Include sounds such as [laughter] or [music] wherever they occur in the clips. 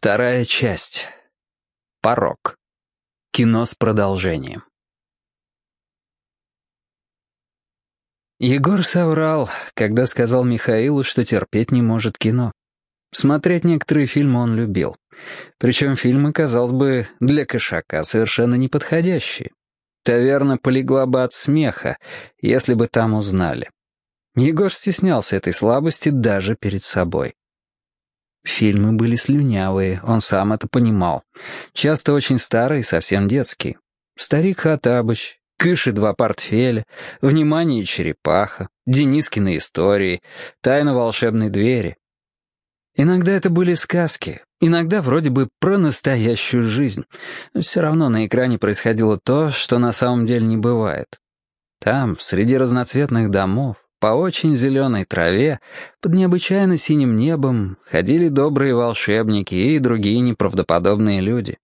Вторая часть. Порог. Кино с продолжением. Егор соврал, когда сказал Михаилу, что терпеть не может кино. Смотреть некоторые фильмы он любил. Причем фильмы, казалось бы, для кошака совершенно неподходящие. Таверна полегла бы от смеха, если бы там узнали. Егор стеснялся этой слабости даже перед собой. Фильмы были слюнявые, он сам это понимал. Часто очень старые, совсем детские. «Старик Хатабыч», «Кыши два портфеля», «Внимание черепаха», «Денискины истории», «Тайна волшебной двери». Иногда это были сказки, иногда вроде бы про настоящую жизнь. Все равно на экране происходило то, что на самом деле не бывает. Там, среди разноцветных домов, по очень зеленой траве, под необычайно синим небом, ходили добрые волшебники и другие неправдоподобные люди.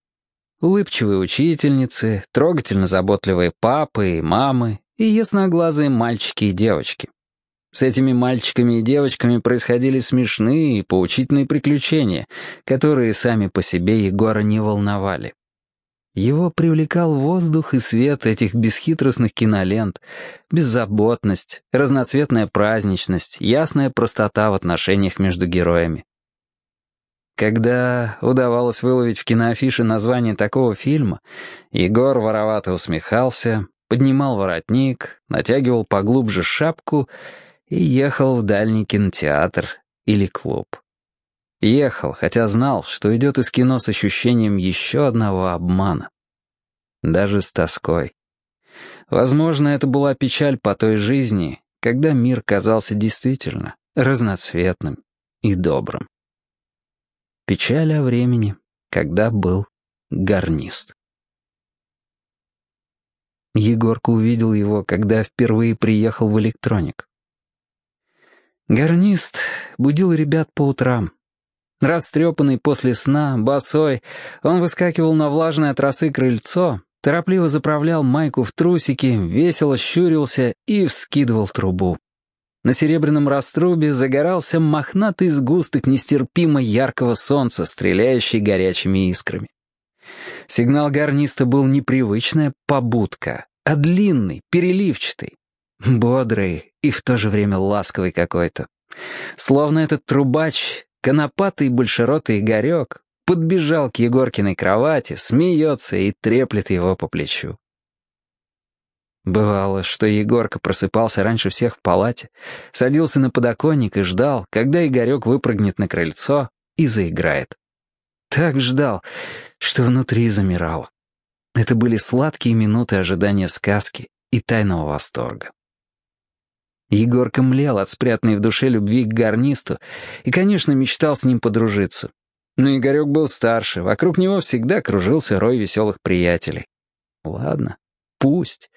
Улыбчивые учительницы, трогательно заботливые папы и мамы и ясноглазые мальчики и девочки. С этими мальчиками и девочками происходили смешные и поучительные приключения, которые сами по себе Егора не волновали. Его привлекал воздух и свет этих бесхитростных кинолент, беззаботность, разноцветная праздничность, ясная простота в отношениях между героями. Когда удавалось выловить в киноафише название такого фильма, Егор воровато усмехался, поднимал воротник, натягивал поглубже шапку и ехал в дальний кинотеатр или клуб. Ехал, хотя знал, что идет из кино с ощущением еще одного обмана. Даже с тоской. Возможно, это была печаль по той жизни, когда мир казался действительно разноцветным и добрым. Печаль о времени, когда был гарнист. Егорка увидел его, когда впервые приехал в электроник. Гарнист будил ребят по утрам, Растрепанный после сна, босой, он выскакивал на влажное от росы крыльцо, торопливо заправлял майку в трусики, весело щурился и вскидывал трубу. На серебряном раструбе загорался мохнатый сгусток нестерпимо яркого солнца, стреляющий горячими искрами. Сигнал гарниста был непривычная побудка, а длинный, переливчатый, бодрый и в то же время ласковый какой-то. Словно этот трубач Конопатый большеротый Игорек подбежал к Егоркиной кровати, смеется и треплет его по плечу. Бывало, что Егорка просыпался раньше всех в палате, садился на подоконник и ждал, когда Игорек выпрыгнет на крыльцо и заиграет. Так ждал, что внутри замирал. Это были сладкие минуты ожидания сказки и тайного восторга. Егорка млел от спрятанной в душе любви к гарнисту и, конечно, мечтал с ним подружиться. Но Игорек был старше, вокруг него всегда кружился рой веселых приятелей. Ладно, пусть.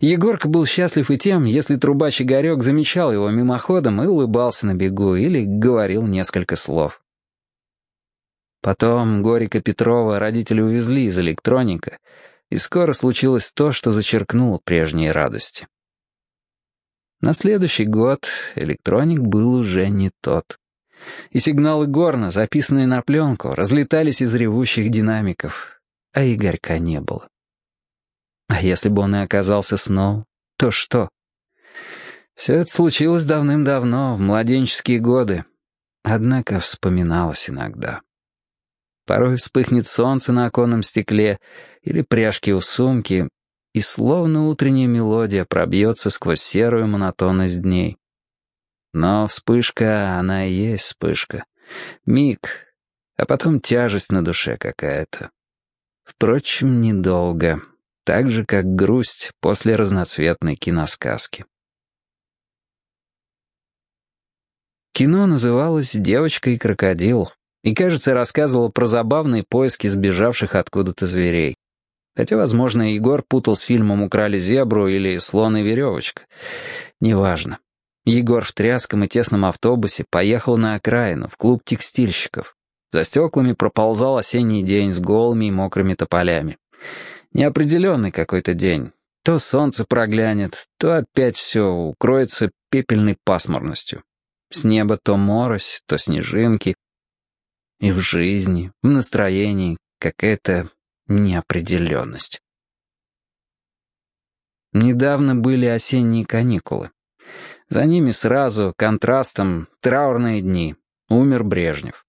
Егорка был счастлив и тем, если трубач Игорек замечал его мимоходом и улыбался на бегу или говорил несколько слов. Потом Горика Петрова родители увезли из электроника, и скоро случилось то, что зачеркнуло прежние радости. На следующий год электроник был уже не тот. И сигналы горна, записанные на пленку, разлетались из ревущих динамиков, а Игорька не было. А если бы он и оказался снова, то что? Все это случилось давным-давно, в младенческие годы. Однако вспоминалось иногда. Порой вспыхнет солнце на оконном стекле или пряжки у сумки, и словно утренняя мелодия пробьется сквозь серую монотонность дней. Но вспышка, она и есть вспышка. Миг, а потом тяжесть на душе какая-то. Впрочем, недолго, так же, как грусть после разноцветной киносказки. Кино называлось «Девочка и крокодил», и, кажется, рассказывало про забавные поиски сбежавших откуда-то зверей. Хотя, возможно, Егор путал с фильмом «Украли зебру» или «Слон и веревочка». Неважно. Егор в тряском и тесном автобусе поехал на окраину, в клуб текстильщиков. За стеклами проползал осенний день с голыми и мокрыми тополями. Неопределенный какой-то день. То солнце проглянет, то опять все укроется пепельной пасмурностью. С неба то морось, то снежинки. И в жизни, в настроении какая-то неопределенность. Недавно были осенние каникулы. За ними сразу, контрастом, траурные дни. Умер Брежнев.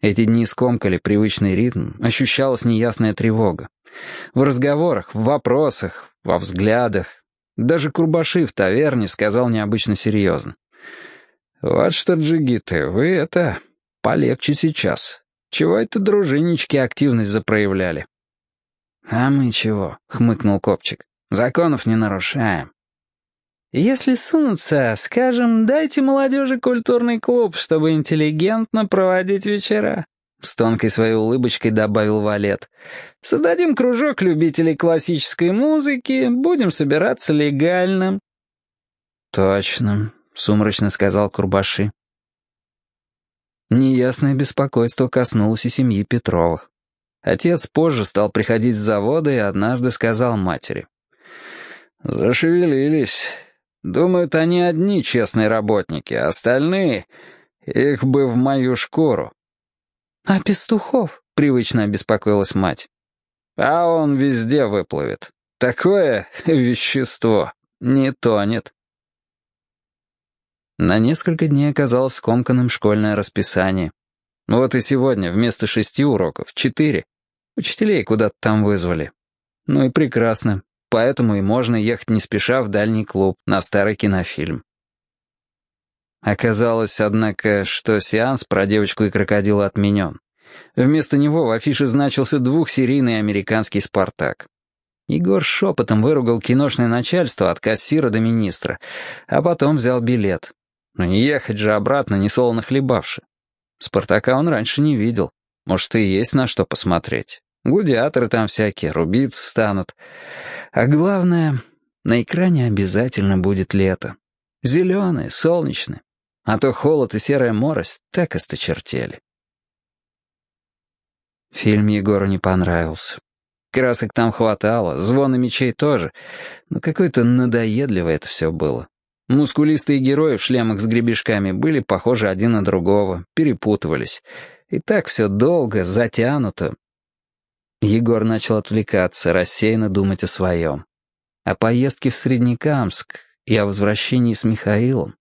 Эти дни скомкали привычный ритм, ощущалась неясная тревога. В разговорах, в вопросах, во взглядах. Даже Курбаши в таверне сказал необычно серьезно. «Вот что, джигиты, вы это... полегче сейчас. Чего это дружиннички активность запроявляли?» «А мы чего?» — хмыкнул Копчик. «Законов не нарушаем». «Если сунуться, скажем, дайте молодежи культурный клуб, чтобы интеллигентно проводить вечера», — с тонкой своей улыбочкой добавил Валет. «Создадим кружок любителей классической музыки, будем собираться легально». «Точно», — сумрачно сказал Курбаши. Неясное беспокойство коснулось и семьи Петровых. Отец позже стал приходить с завода и однажды сказал матери. «Зашевелились. Думают, они одни честные работники, а остальные... Их бы в мою шкуру». «А Пестухов?» — привычно обеспокоилась мать. «А он везде выплывет. Такое вещество не тонет». На несколько дней оказалось скомканным школьное расписание. Вот и сегодня вместо шести уроков — четыре. Учителей куда-то там вызвали. Ну и прекрасно. Поэтому и можно ехать не спеша в дальний клуб на старый кинофильм. Оказалось, однако, что сеанс про девочку и крокодила отменен. Вместо него в афише значился двухсерийный американский «Спартак». Егор шепотом выругал киношное начальство от кассира до министра, а потом взял билет. Но не ехать же обратно, не солоно хлебавши. «Спартака» он раньше не видел. Может, и есть на что посмотреть. Гладиаторы там всякие, рубиться станут. А главное, на экране обязательно будет лето. Зеленое, солнечное. А то холод и серая морость так осточертели. Фильм Егору не понравился. Красок там хватало, звона мечей тоже, но какое-то надоедливое это все было. Мускулистые герои в шлемах с гребешками были похожи один на другого, перепутывались. И так все долго, затянуто, Егор начал отвлекаться, рассеянно думать о своем. О поездке в Среднекамск и о возвращении с Михаилом.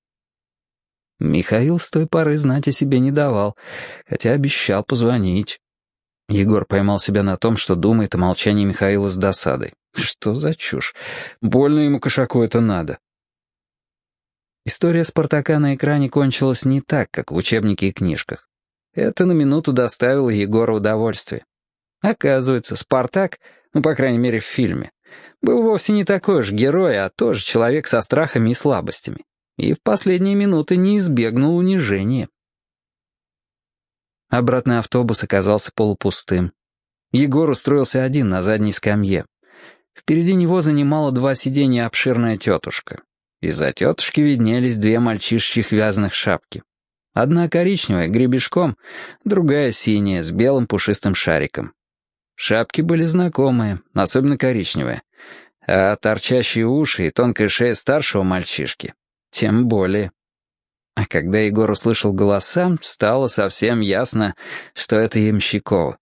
Михаил с той поры знать о себе не давал, хотя обещал позвонить. Егор поймал себя на том, что думает о молчании Михаила с досадой. Что за чушь? Больно ему кошаку это надо. История Спартака на экране кончилась не так, как в учебнике и книжках. Это на минуту доставило Егору удовольствие. Оказывается, Спартак, ну, по крайней мере, в фильме, был вовсе не такой уж герой, а тоже человек со страхами и слабостями. И в последние минуты не избегнул унижения. Обратный автобус оказался полупустым. Егор устроился один на задней скамье. Впереди него занимала два сиденья обширная тетушка. Из-за тетушки виднелись две мальчишечьих вязаных шапки. Одна коричневая, гребешком, другая синяя, с белым пушистым шариком. Шапки были знакомые, особенно коричневые. А торчащие уши и тонкая шея старшего мальчишки тем более. А когда Егор услышал голоса, стало совсем ясно, что это Ямщиков.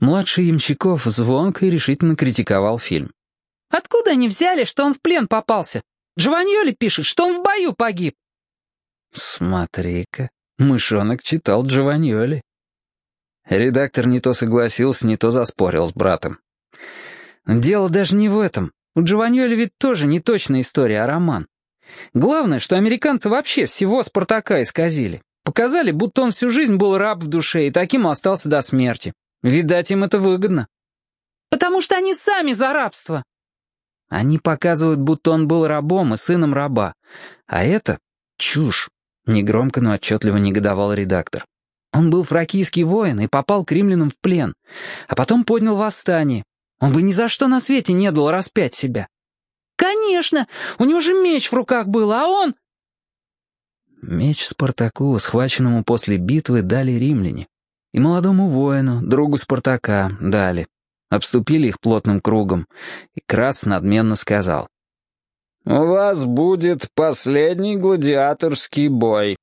Младший Ямщиков звонко и решительно критиковал фильм. «Откуда они взяли, что он в плен попался? Джованьоли пишет, что он в бою погиб». «Смотри-ка, мышонок читал Джованьоли». Редактор не то согласился, не то заспорил с братом. Дело даже не в этом. У Джованьоли ведь тоже не точная история, а роман. Главное, что американцы вообще всего Спартака исказили. Показали, будто он всю жизнь был раб в душе и таким остался до смерти. Видать, им это выгодно. «Потому что они сами за рабство». Они показывают, будто он был рабом и сыном раба. А это чушь. Негромко, но отчетливо негодовал редактор. Он был фракийский воин и попал к римлянам в плен, а потом поднял восстание. Он бы ни за что на свете не дал распять себя. «Конечно! У него же меч в руках был, а он...» Меч Спартаку, схваченному после битвы, дали римляне. И молодому воину, другу Спартака, дали. Обступили их плотным кругом, и Крас надменно сказал. «У вас будет последний гладиаторский бой.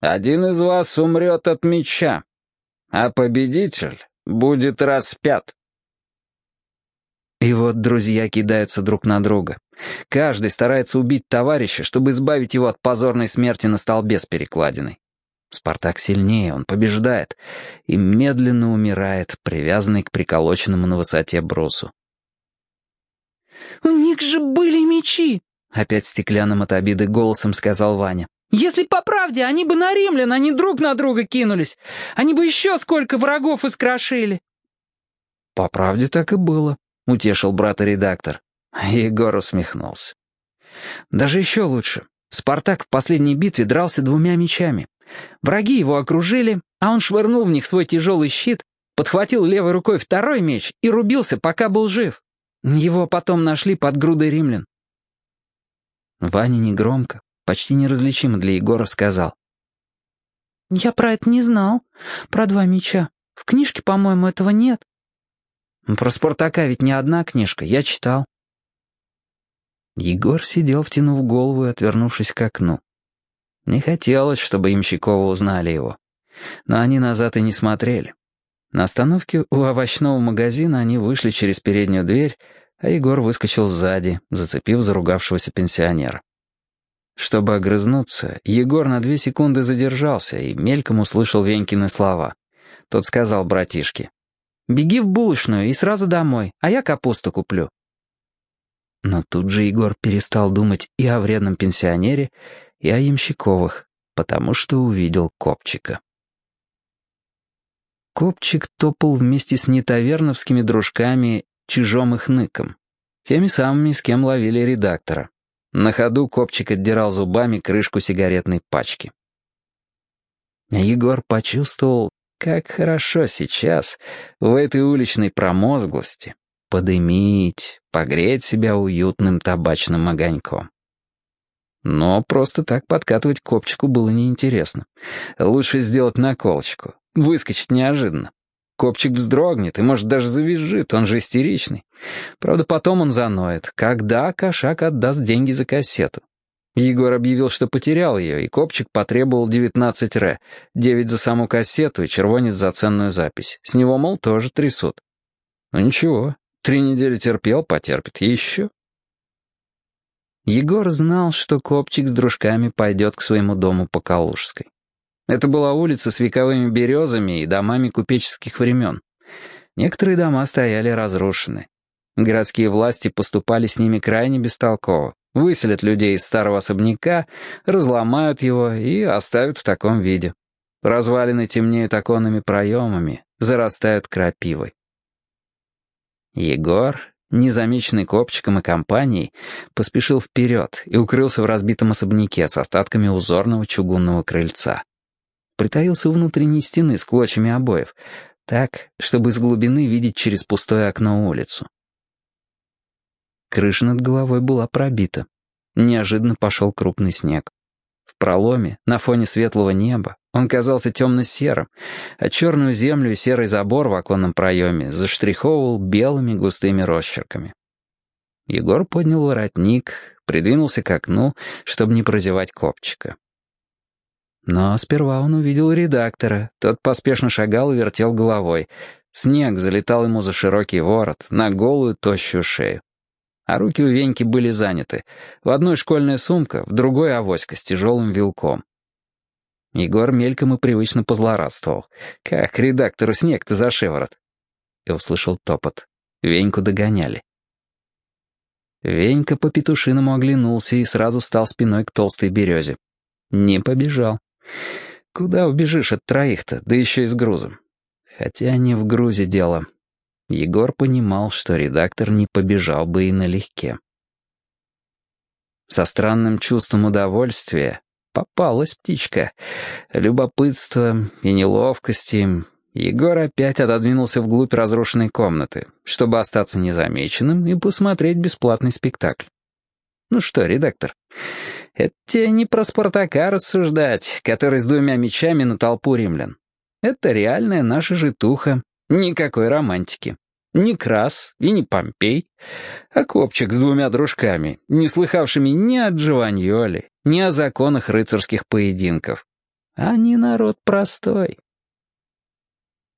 Один из вас умрет от меча. а победитель будет распят. И вот друзья кидаются друг на друга. Каждый старается убить товарища, чтобы избавить его от позорной смерти на столбе с перекладиной. Спартак сильнее, он побеждает и медленно умирает, привязанный к приколоченному на высоте брусу. «У них же были мечи!» — опять стеклянным от обиды голосом сказал Ваня. «Если по правде, они бы на римлян, они друг на друга кинулись. Они бы еще сколько врагов искрошили». «По правде так и было», — утешил брата редактор. Егор усмехнулся. «Даже еще лучше. Спартак в последней битве дрался двумя мечами. Враги его окружили, а он швырнул в них свой тяжелый щит, подхватил левой рукой второй меч и рубился, пока был жив. Его потом нашли под грудой римлян. Ваня негромко, почти неразличимо для Егора сказал. «Я про это не знал, про два меча. В книжке, по-моему, этого нет». «Про Спартака ведь не одна книжка, я читал». Егор сидел, втянув голову и отвернувшись к окну. Не хотелось, чтобы Ямщикова узнали его. Но они назад и не смотрели. На остановке у овощного магазина они вышли через переднюю дверь, а Егор выскочил сзади, зацепив заругавшегося пенсионера. Чтобы огрызнуться, Егор на две секунды задержался и мельком услышал Венькины слова. Тот сказал братишке, «Беги в булочную и сразу домой, а я капусту куплю». Но тут же Егор перестал думать и о вредном пенсионере, и о Ямщиковых, потому что увидел Копчика. Копчик топал вместе с нетаверновскими дружками Чижом и Хныком, теми самыми, с кем ловили редактора. На ходу Копчик отдирал зубами крышку сигаретной пачки. Егор почувствовал, как хорошо сейчас, в этой уличной промозглости, подымить, погреть себя уютным табачным огоньком. Но просто так подкатывать копчику было неинтересно. Лучше сделать наколочку, выскочить неожиданно. Копчик вздрогнет и, может, даже завизжит, он же истеричный. Правда, потом он заноет, когда кошак отдаст деньги за кассету. Егор объявил, что потерял ее, и Копчик потребовал 19 ре, 9 за саму кассету и червонец за ценную запись. С него, мол, тоже трясут. Ну ничего, три недели терпел, потерпит еще. Егор знал, что Копчик с дружками пойдет к своему дому по Калужской. Это была улица с вековыми березами и домами купеческих времен. Некоторые дома стояли разрушены. Городские власти поступали с ними крайне бестолково. Выселят людей из старого особняка, разломают его и оставят в таком виде. Развалины темнеют оконными проемами, зарастают крапивой. Егор незамеченный копчиком и компанией, поспешил вперед и укрылся в разбитом особняке с остатками узорного чугунного крыльца. Притаился у внутренней стены с клочьями обоев, так, чтобы из глубины видеть через пустое окно улицу. Крыша над головой была пробита. Неожиданно пошел крупный снег. В проломе, на фоне светлого неба, он казался темно-серым, а черную землю и серый забор в оконном проеме заштриховывал белыми густыми росчерками. Егор поднял воротник, придвинулся к окну, чтобы не прозевать копчика. Но сперва он увидел редактора. Тот поспешно шагал и вертел головой. Снег залетал ему за широкий ворот, на голую тощую шею. А руки у Веньки были заняты. В одной школьная сумка, в другой авоська с тяжелым вилком. Егор мельком и привычно позлорадствовал. «Как редактору снег-то за шиворот!» И услышал топот. Веньку догоняли. Венька по петушиному оглянулся и сразу стал спиной к толстой березе. Не побежал. Куда убежишь от троих-то, да еще и с грузом? Хотя не в грузе дело. Егор понимал, что редактор не побежал бы и налегке. Со странным чувством удовольствия Попалась птичка. Любопытство и неловкости. Егор опять отодвинулся вглубь разрушенной комнаты, чтобы остаться незамеченным и посмотреть бесплатный спектакль. Ну что, редактор, это тебе не про Спартака рассуждать, который с двумя мечами на толпу римлян. Это реальная наша житуха, никакой романтики. Не Крас и не Помпей, а Копчик с двумя дружками, не слыхавшими ни о Джованьоле, ни о законах рыцарских поединков. Они народ простой.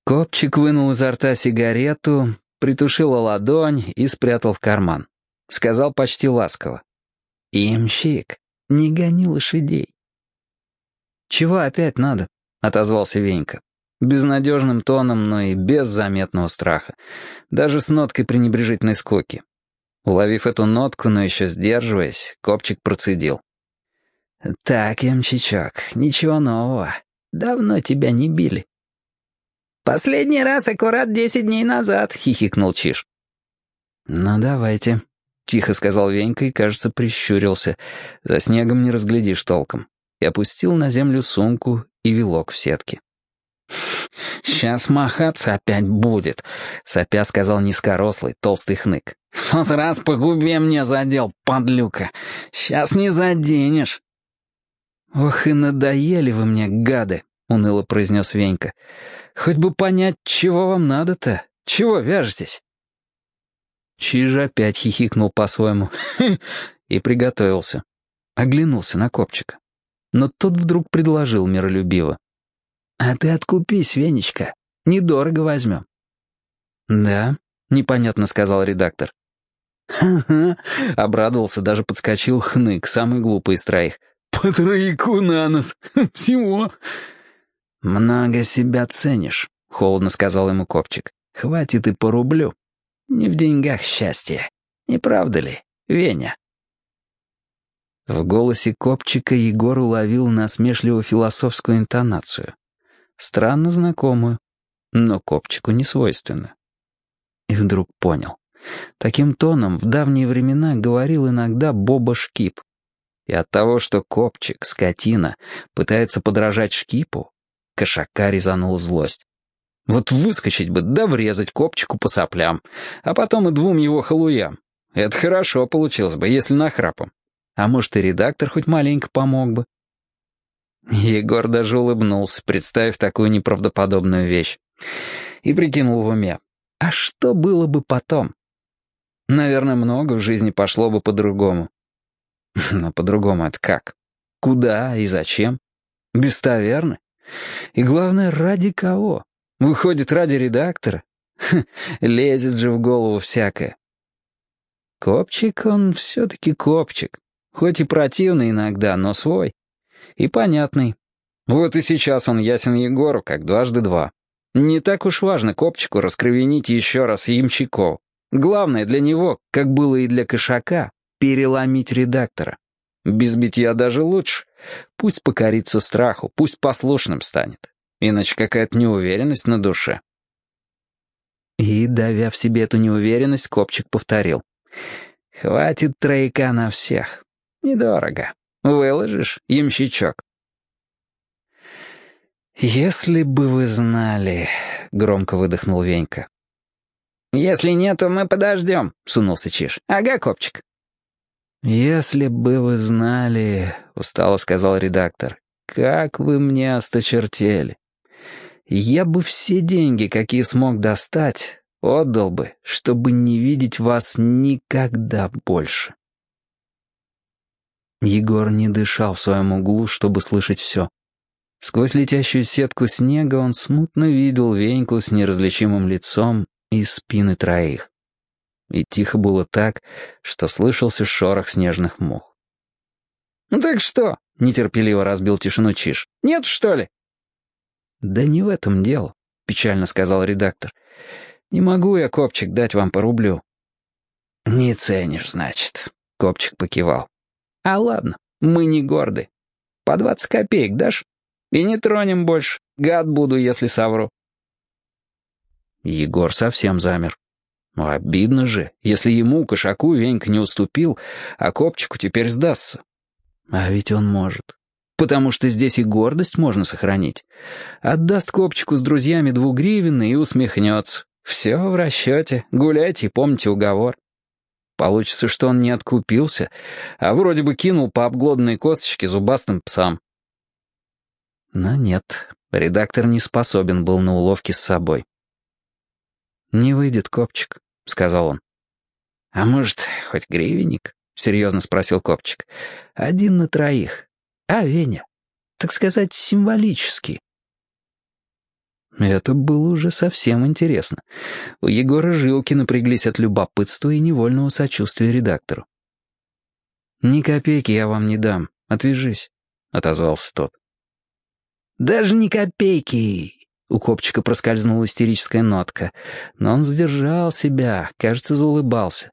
Копчик вынул изо рта сигарету, притушил ладонь и спрятал в карман. Сказал почти ласково. «Ямщик, не гони лошадей». «Чего опять надо?» — отозвался Венька. Безнадежным тоном, но и без заметного страха. Даже с ноткой пренебрежительной скоки. Уловив эту нотку, но еще сдерживаясь, Копчик процедил. «Так, ямчичок, ничего нового. Давно тебя не били». «Последний раз аккурат десять дней назад», — хихикнул Чиж. «Ну, давайте», — тихо сказал Венька и, кажется, прищурился. За снегом не разглядишь толком. И опустил на землю сумку и вилок в сетке. «Сейчас махаться опять будет», — сопя сказал низкорослый, толстый хнык. «В тот раз по губе мне задел, подлюка. Сейчас не заденешь». «Ох и надоели вы мне, гады», — уныло произнес Венька. «Хоть бы понять, чего вам надо-то? Чего вяжетесь?» Чиж опять хихикнул по-своему [laughs] и приготовился. Оглянулся на копчика. Но тот вдруг предложил миролюбиво. «А ты откупись, Венечка. Недорого возьмем». «Да», — непонятно сказал редактор. «Ха-ха», — обрадовался, даже подскочил хнык, самый глупый из троих. «По трояку на нос. [laughs] Всего». «Много себя ценишь», — холодно сказал ему Копчик. «Хватит и по рублю. Не в деньгах счастье. Не правда ли, Веня?» В голосе Копчика Егор уловил насмешливо-философскую интонацию. Странно знакомую, но Копчику не свойственную. И вдруг понял. Таким тоном в давние времена говорил иногда Боба Шкип. И от того, что Копчик, скотина, пытается подражать Шкипу, Кошака резанула злость. Вот выскочить бы, да врезать копчику по соплям, а потом и двум его халуям. Это хорошо получилось бы, если нахрапом. А может, и редактор хоть маленько помог бы. Егор даже улыбнулся, представив такую неправдоподобную вещь. И прикинул в уме. А что было бы потом? Наверное, много в жизни пошло бы по-другому. [laughs] Но по-другому это как? Куда и зачем? Без таверны? И главное, ради кого? Выходит, ради редактора? лезет же в голову всякое. Копчик он все-таки копчик. Хоть и противный иногда, но свой. И понятный. Вот и сейчас он ясен Егору, как дважды два. Не так уж важно Копчику раскровенить еще раз ямщиков. Главное для него, как было и для Кошака, переломить редактора. Без битья даже лучше. Пусть покорится страху, пусть послушным станет. Иначе какая-то неуверенность на душе. И, давя в себе эту неуверенность, Копчик повторил. «Хватит трояка на всех. Недорого. Выложишь, ямщичок?» «Если бы вы знали...» — громко выдохнул Венька. «Если нет, то мы подождем», — сунулся Чиж. «Ага, Копчик». «Если бы вы знали...» — устало сказал редактор. «Как вы мне осточертели. Я бы все деньги, какие смог достать, отдал бы, чтобы не видеть вас никогда больше». Егор не дышал в своем углу, чтобы слышать все. Сквозь летящую сетку снега он смутно видел Веньку с неразличимым лицом и спины троих и тихо было так, что слышался шорох снежных мух. «Ну так что?» — нетерпеливо разбил тишину Чиж. «Нет, что ли?» «Да не в этом дело», — печально сказал редактор. «Не могу я, Копчик, дать вам по рублю». «Не ценишь, значит», — Копчик покивал. «А ладно, мы не горды. По двадцать копеек дашь? И не тронем больше. Гад буду, если совру». Егор совсем замер. Ну, обидно же, если ему, кошаку, Венька не уступил, а Копчику теперь сдастся. А ведь он может. Потому что здесь и гордость можно сохранить. Отдаст Копчику с друзьями двугривенный и усмехнется. Все в расчете, гуляйте и помните уговор. Получится, что он не откупился, а вроде бы кинул по обглоданной косточке зубастым псам. Но нет, редактор не способен был на уловки с собой. «Не выйдет, Копчик», — сказал он. «А может, хоть гривенник?» — серьезно спросил Копчик. «Один на троих. А, Веня, так сказать, символический». Это было уже совсем интересно. У Егора жилки напряглись от любопытства и невольного сочувствия редактору. «Ни копейки я вам не дам. Отвяжись», — отозвался тот. «Даже ни копейки!» У копчика проскользнула истерическая нотка, но он сдержал себя, кажется, заулыбался.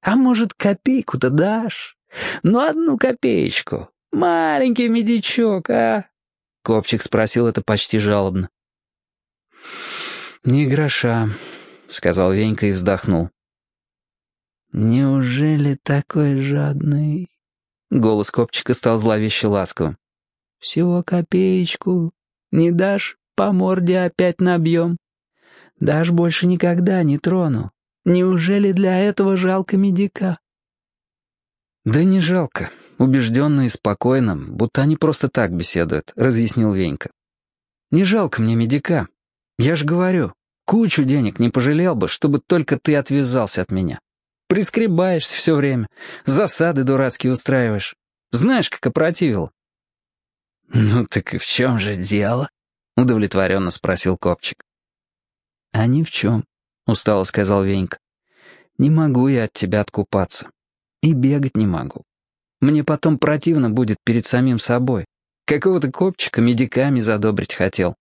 «А может, копейку-то дашь? Ну, одну копеечку. Маленький медичок, а?» Копчик спросил это почти жалобно. «Ни гроша», — сказал Венька и вздохнул. «Неужели такой жадный?» Голос копчика стал зловеще ласковым. «Всего копеечку. Не дашь, по морде опять набьем. Дашь больше никогда не трону. Неужели для этого жалко медика?» «Да не жалко», убежденно и спокойно, будто они просто так беседуют, разъяснил Венька. «Не жалко мне медика. Я ж говорю, кучу денег не пожалел бы, чтобы только ты отвязался от меня. Прискребаешься все время, засады дурацкие устраиваешь. Знаешь, как опротивил». «Ну так и в чем же дело?» — удовлетворенно спросил Копчик. «А ни в чем», — устало сказал Венька. «Не могу я от тебя откупаться. И бегать не могу. Мне потом противно будет перед самим собой. Какого-то копчика медиками задобрить хотел.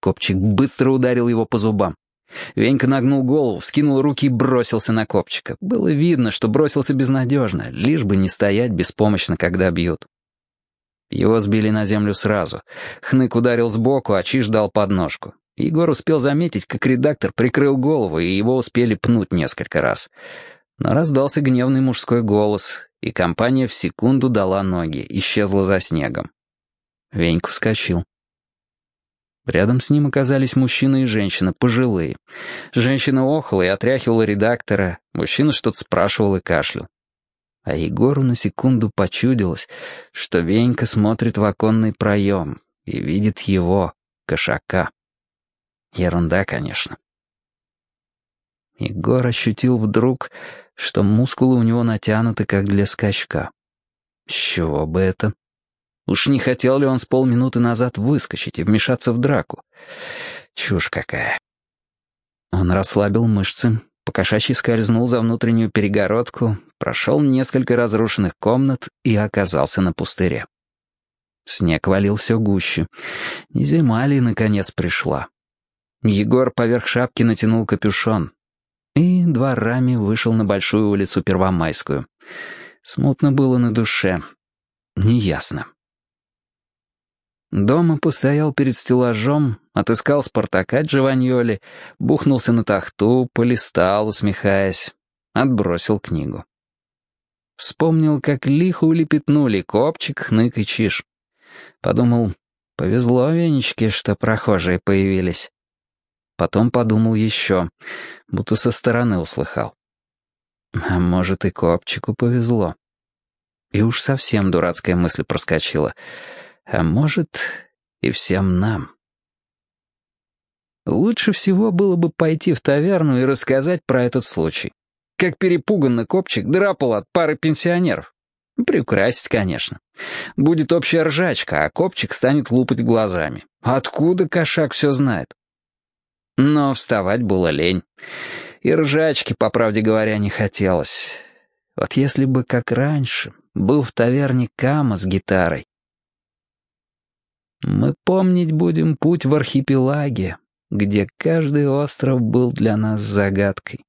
Копчик быстро ударил его по зубам. Венька нагнул голову, вскинул руки и бросился на Копчика. Было видно, что бросился безнадежно, лишь бы не стоять беспомощно, когда бьют. Его сбили на землю сразу. Хнык ударил сбоку, а Чиж дал подножку. Егор успел заметить, как редактор прикрыл голову, и его успели пнуть несколько раз. Но раздался гневный мужской голос, и компания в секунду дала ноги, исчезла за снегом. Венька вскочил. Рядом с ним оказались мужчина и женщина, пожилые. Женщина охала и отряхивала редактора, мужчина что-то спрашивал и кашлял. А Егору на секунду почудилось, что Венька смотрит в оконный проем и видит его, кошака. Ерунда, конечно. Егор ощутил вдруг, что мускулы у него натянуты, как для скачка. Чего бы это? Уж не хотел ли он с полминуты назад выскочить и вмешаться в драку? Чушь какая. Он расслабил мышцы, покошачьи скользнул за внутреннюю перегородку, прошел несколько разрушенных комнат и оказался на пустыре. Снег валил все гуще. Не зима ли, наконец, пришла? Егор поверх шапки натянул капюшон и дворами вышел на большую улицу Первомайскую. Смутно было на душе. Неясно. Дома постоял перед стеллажом, отыскал Спартака Джованьоли, бухнулся на тахту, полистал, усмехаясь, отбросил книгу. Вспомнил, как лихо улепетнули Копчик, Хнык и Чиж. Подумал, повезло Венечке, что прохожие появились. Потом подумал еще, будто со стороны услыхал. А может, и Копчику повезло. И уж совсем дурацкая мысль проскочила — а может, и всем нам. Лучше всего было бы пойти в таверну и рассказать про этот случай. Как перепуганный копчик драпал от пары пенсионеров. Приукрасить, конечно. Будет общая ржачка, а копчик станет лупать глазами. Откуда кошак все знает? Но вставать было лень. И ржачки, по правде говоря, не хотелось. Вот если бы, как раньше, был в таверне Кама с гитарой, мы помнить будем путь в архипелаге, где каждый остров был для нас загадкой.